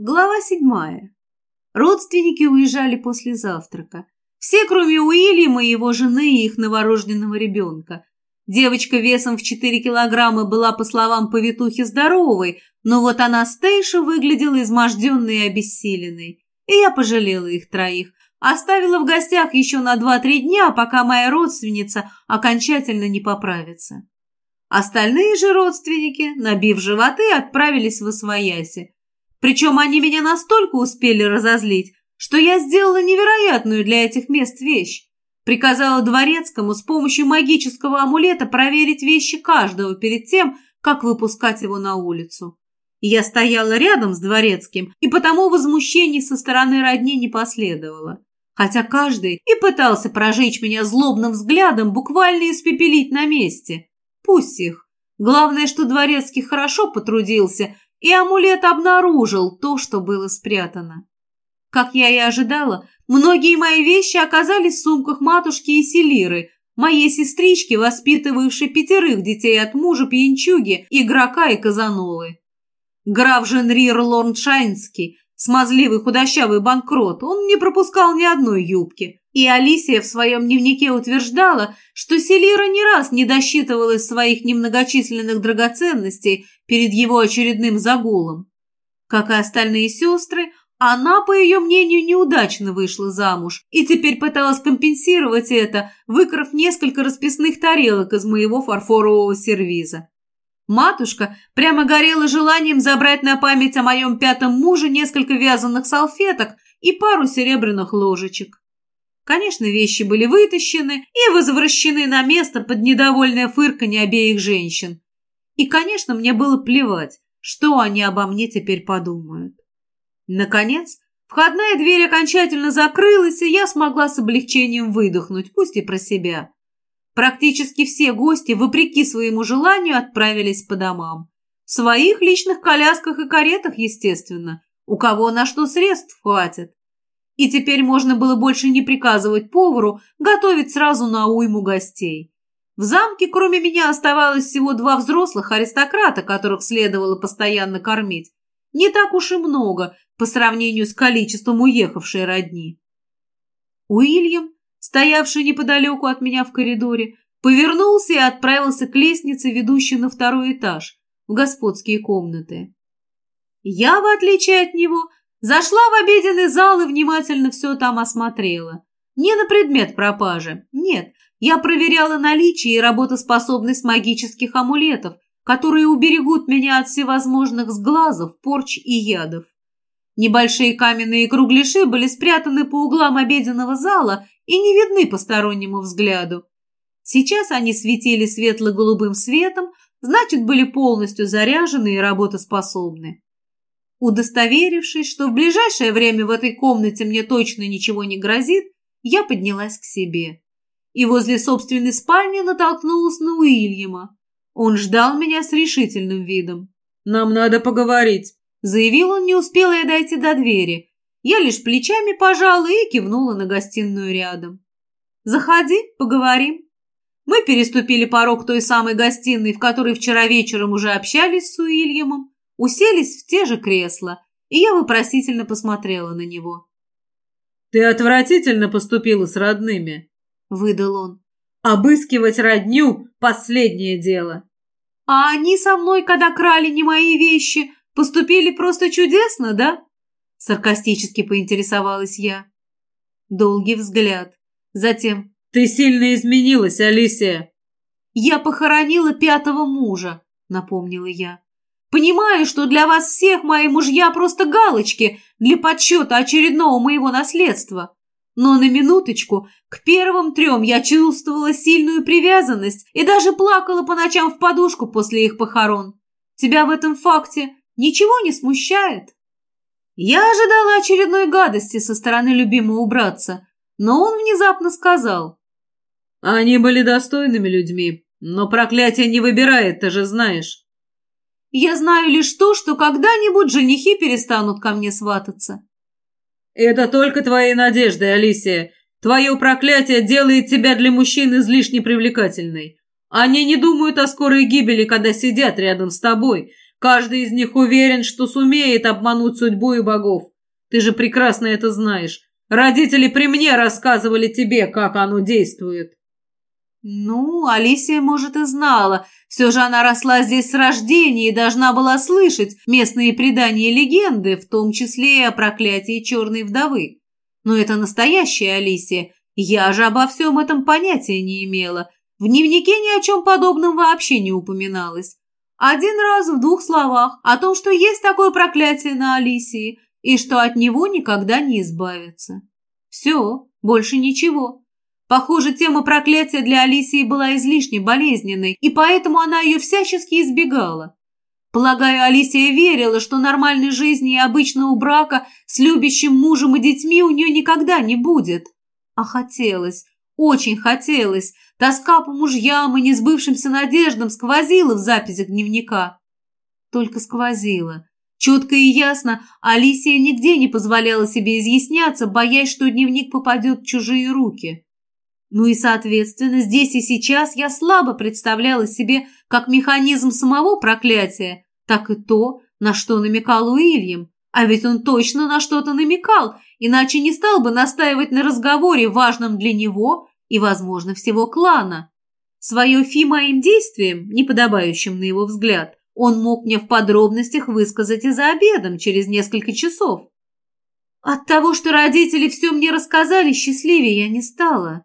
Глава седьмая. Родственники уезжали после завтрака. Все, кроме Уильяма и его жены и их новорожденного ребенка. Девочка весом в 4 килограмма была, по словам повитухи, здоровой, но вот она Стейша выглядела изможденной и обессиленной. И я пожалела их троих. Оставила в гостях еще на 2-3 дня, пока моя родственница окончательно не поправится. Остальные же родственники, набив животы, отправились в Освояси. Причем они меня настолько успели разозлить, что я сделала невероятную для этих мест вещь. Приказала дворецкому с помощью магического амулета проверить вещи каждого перед тем, как выпускать его на улицу. Я стояла рядом с дворецким, и потому возмущений со стороны родни не последовало. Хотя каждый и пытался прожечь меня злобным взглядом, буквально испепелить на месте. Пусть их. Главное, что дворецкий хорошо потрудился и амулет обнаружил то, что было спрятано. Как я и ожидала, многие мои вещи оказались в сумках матушки и Селиры, моей сестрички, воспитывавшей пятерых детей от мужа пьянчуги, игрока и казановы. Граф Женрир Лорншайнский, смазливый худощавый банкрот, он не пропускал ни одной юбки. И Алисия в своем дневнике утверждала, что Селира не раз не досчитывалась своих немногочисленных драгоценностей перед его очередным загулом. Как и остальные сестры, она, по ее мнению, неудачно вышла замуж и теперь пыталась компенсировать это, выкрав несколько расписных тарелок из моего фарфорового сервиза. Матушка прямо горела желанием забрать на память о моем пятом муже несколько вязаных салфеток и пару серебряных ложечек. Конечно, вещи были вытащены и возвращены на место под недовольное фырканье обеих женщин. И, конечно, мне было плевать, что они обо мне теперь подумают. Наконец, входная дверь окончательно закрылась, и я смогла с облегчением выдохнуть, пусть и про себя. Практически все гости, вопреки своему желанию, отправились по домам. В своих личных колясках и каретах, естественно. У кого на что средств хватит. И теперь можно было больше не приказывать повару готовить сразу на уйму гостей. В замке, кроме меня, оставалось всего два взрослых аристократа, которых следовало постоянно кормить. Не так уж и много по сравнению с количеством уехавшей родни. Уильям, стоявший неподалеку от меня в коридоре, повернулся и отправился к лестнице, ведущей на второй этаж, в господские комнаты. Я, в отличие от него, Зашла в обеденный зал и внимательно все там осмотрела. Не на предмет пропажи, нет. Я проверяла наличие и работоспособность магических амулетов, которые уберегут меня от всевозможных сглазов, порч и ядов. Небольшие каменные кругляши были спрятаны по углам обеденного зала и не видны постороннему взгляду. Сейчас они светили светло-голубым светом, значит, были полностью заряжены и работоспособны. Удостоверившись, что в ближайшее время в этой комнате мне точно ничего не грозит, я поднялась к себе. И возле собственной спальни натолкнулась на Уильяма. Он ждал меня с решительным видом. «Нам надо поговорить», — заявил он, не успела я дойти до двери. Я лишь плечами пожала и кивнула на гостиную рядом. «Заходи, поговорим». Мы переступили порог той самой гостиной, в которой вчера вечером уже общались с Уильямом, уселись в те же кресла, и я вопросительно посмотрела на него. «Ты отвратительно поступила с родными», — выдал он. «Обыскивать родню — последнее дело». «А они со мной, когда крали не мои вещи, поступили просто чудесно, да?» Саркастически поинтересовалась я. Долгий взгляд. Затем «Ты сильно изменилась, Алисия!» «Я похоронила пятого мужа», — напомнила я. Понимаю, что для вас всех мои мужья просто галочки для подсчета очередного моего наследства. Но на минуточку, к первым трем я чувствовала сильную привязанность и даже плакала по ночам в подушку после их похорон. Тебя в этом факте ничего не смущает? Я ожидала очередной гадости со стороны любимого братца, но он внезапно сказал. Они были достойными людьми, но проклятие не выбирает, ты же знаешь. Я знаю лишь то, что когда-нибудь женихи перестанут ко мне свататься. Это только твои надежды, Алисия. Твое проклятие делает тебя для мужчин излишне привлекательной. Они не думают о скорой гибели, когда сидят рядом с тобой, Каждый из них уверен, что сумеет обмануть судьбу и богов. Ты же прекрасно это знаешь. Родители при мне рассказывали тебе, как оно действует. Ну, Алисия, может, и знала. Все же она росла здесь с рождения и должна была слышать местные предания и легенды, в том числе и о проклятии черной вдовы. Но это настоящая Алисия. Я же обо всем этом понятия не имела. В дневнике ни о чем подобном вообще не упоминалось. Один раз в двух словах о том, что есть такое проклятие на Алисии и что от него никогда не избавиться. Все, больше ничего. Похоже, тема проклятия для Алисии была излишне болезненной, и поэтому она ее всячески избегала. Полагаю, Алисия верила, что нормальной жизни и обычного брака с любящим мужем и детьми у нее никогда не будет. А хотелось, очень хотелось. Тоска по мужьям и несбывшимся надеждам сквозила в записях дневника. Только сквозила. Четко и ясно Алисия нигде не позволяла себе изъясняться, боясь, что дневник попадет в чужие руки. Ну и, соответственно, здесь и сейчас я слабо представляла себе как механизм самого проклятия, так и то, на что намекал Уильям. А ведь он точно на что-то намекал, иначе не стал бы настаивать на разговоре, важном для него и, возможно, всего клана. Свое фи моим действием, неподобающим на его взгляд, он мог мне в подробностях высказать и за обедом через несколько часов. От того, что родители все мне рассказали, счастливее я не стала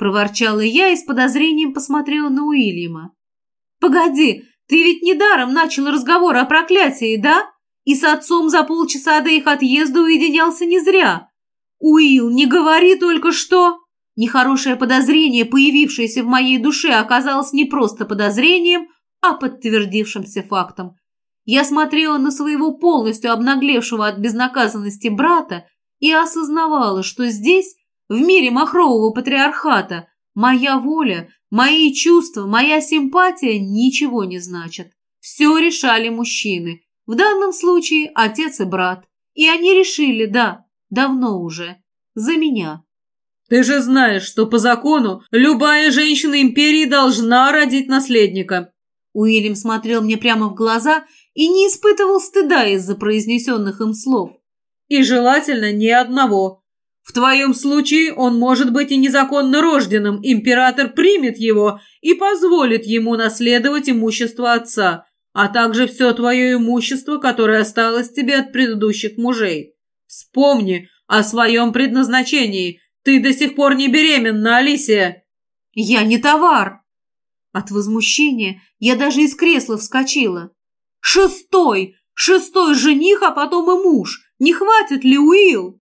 проворчала я и с подозрением посмотрела на Уильяма. «Погоди, ты ведь недаром начал разговор о проклятии, да? И с отцом за полчаса до их отъезда уединялся не зря. Уилл, не говори только что...» Нехорошее подозрение, появившееся в моей душе, оказалось не просто подозрением, а подтвердившимся фактом. Я смотрела на своего полностью обнаглевшего от безнаказанности брата и осознавала, что здесь в мире махрового патриархата моя воля, мои чувства, моя симпатия ничего не значат. Все решали мужчины. В данном случае отец и брат. И они решили, да, давно уже. За меня. Ты же знаешь, что по закону любая женщина империи должна родить наследника. Уильям смотрел мне прямо в глаза и не испытывал стыда из-за произнесенных им слов. И желательно ни одного. В твоем случае он может быть и незаконно рожденным, император примет его и позволит ему наследовать имущество отца, а также все твое имущество, которое осталось тебе от предыдущих мужей. Вспомни о своем предназначении. Ты до сих пор не беременна, Алисия. Я не товар. От возмущения я даже из кресла вскочила. Шестой! Шестой жених, а потом и муж. Не хватит ли, Уилл?